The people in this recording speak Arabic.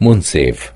منصف.